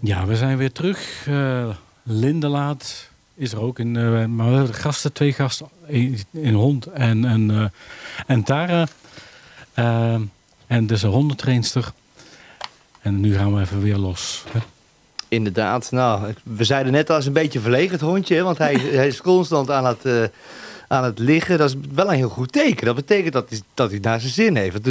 Ja, we zijn weer terug. Eh, uh, Lindelaat is er ook. In, uh, maar we hebben gasten, twee gasten. Een, hond en, en, uh, en Tara. en dus een hondentrainster. En nu gaan we even weer los. Hè? Inderdaad. Nou, we zeiden net al, is een beetje verlegen het hondje. Want hij, hij is constant aan het, aan het liggen. Dat is wel een heel goed teken. Dat betekent dat hij, dat hij naar zijn zin heeft.